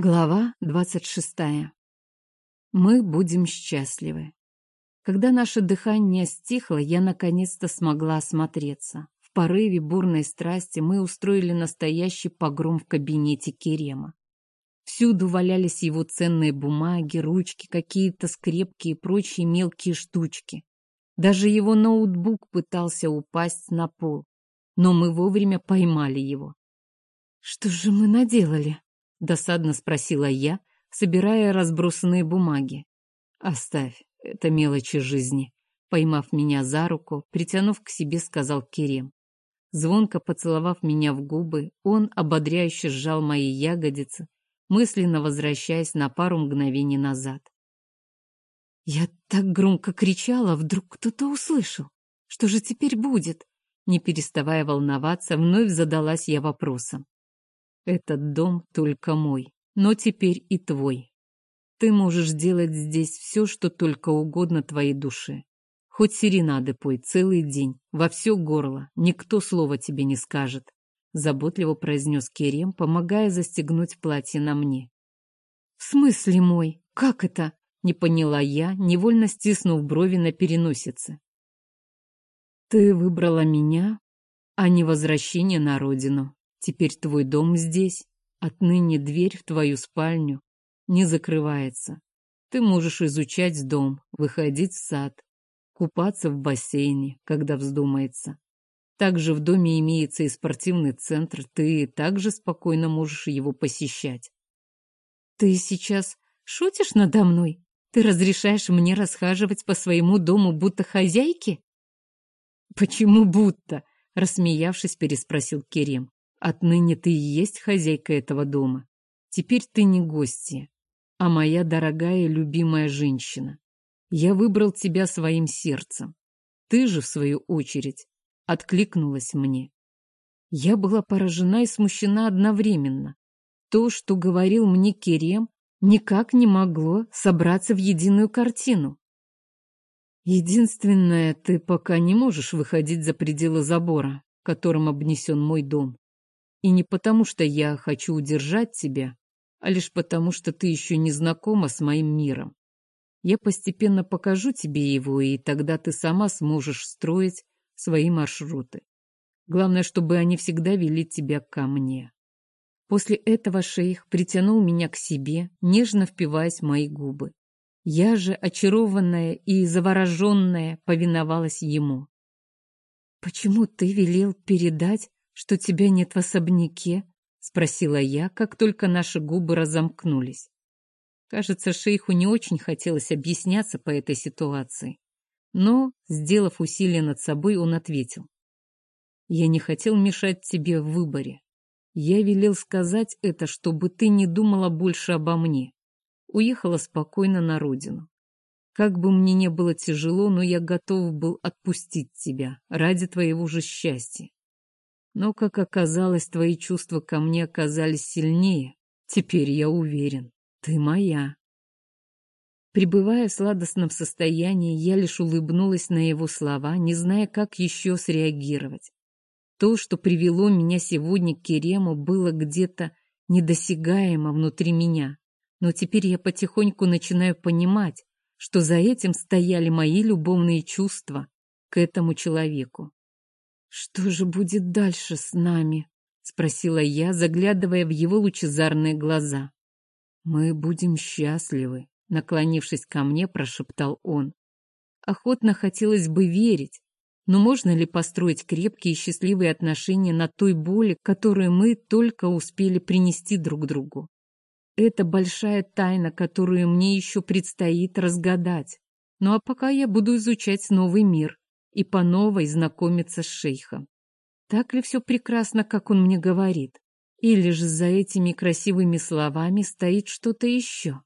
Глава двадцать шестая. Мы будем счастливы. Когда наше дыхание стихло, я наконец-то смогла осмотреться. В порыве бурной страсти мы устроили настоящий погром в кабинете Керема. Всюду валялись его ценные бумаги, ручки, какие-то скрепки и прочие мелкие штучки. Даже его ноутбук пытался упасть на пол, но мы вовремя поймали его. «Что же мы наделали?» — досадно спросила я, собирая разбросанные бумаги. «Оставь, это мелочи жизни», — поймав меня за руку, притянув к себе, сказал Керем. Звонко поцеловав меня в губы, он ободряюще сжал мои ягодицы, мысленно возвращаясь на пару мгновений назад. Я так громко кричала, вдруг кто-то услышал. Что же теперь будет? Не переставая волноваться, вновь задалась я вопросом. Этот дом только мой, но теперь и твой. Ты можешь делать здесь все, что только угодно твоей душе. Хоть серенады пой целый день, во все горло, никто слова тебе не скажет. Заботливо произнес Керем, помогая застегнуть платье на мне. В смысле мой? Как это? Не поняла я, невольно стиснув брови на переносице. Ты выбрала меня, а не возвращение на родину. Теперь твой дом здесь. Отныне дверь в твою спальню не закрывается. Ты можешь изучать дом, выходить в сад, купаться в бассейне, когда вздумается. Также в доме имеется и спортивный центр, ты также спокойно можешь его посещать. Ты сейчас шутишь надо мной? Ты разрешаешь мне расхаживать по своему дому будто хозяйки? Почему будто? Рассмеявшись, переспросил Керем. Отныне ты и есть хозяйка этого дома. Теперь ты не гостья, а моя дорогая любимая женщина. Я выбрал тебя своим сердцем. Ты же, в свою очередь, откликнулась мне. Я была поражена и смущена одновременно. То, что говорил мне Керем, никак не могло собраться в единую картину. Единственное, ты пока не можешь выходить за пределы забора, которым обнесен мой дом. И не потому, что я хочу удержать тебя, а лишь потому, что ты еще не знакома с моим миром. Я постепенно покажу тебе его, и тогда ты сама сможешь строить свои маршруты. Главное, чтобы они всегда вели тебя ко мне. После этого шейх притянул меня к себе, нежно впиваясь в мои губы. Я же, очарованная и завороженная, повиновалась ему. «Почему ты велел передать что тебя нет в особняке?» — спросила я, как только наши губы разомкнулись. Кажется, шейху не очень хотелось объясняться по этой ситуации. Но, сделав усилие над собой, он ответил. «Я не хотел мешать тебе в выборе. Я велел сказать это, чтобы ты не думала больше обо мне. Уехала спокойно на родину. Как бы мне не было тяжело, но я готов был отпустить тебя ради твоего же счастья. Но, как оказалось, твои чувства ко мне оказались сильнее. Теперь я уверен, ты моя. Пребывая в сладостном состоянии, я лишь улыбнулась на его слова, не зная, как еще среагировать. То, что привело меня сегодня к Керему, было где-то недосягаемо внутри меня. Но теперь я потихоньку начинаю понимать, что за этим стояли мои любовные чувства к этому человеку. «Что же будет дальше с нами?» — спросила я, заглядывая в его лучезарные глаза. «Мы будем счастливы», — наклонившись ко мне, прошептал он. Охотно хотелось бы верить, но можно ли построить крепкие и счастливые отношения на той боли, которую мы только успели принести друг другу? Это большая тайна, которую мне еще предстоит разгадать. Ну а пока я буду изучать новый мир, и по новой знакомиться с шейхом. Так ли все прекрасно, как он мне говорит? Или же за этими красивыми словами стоит что-то еще?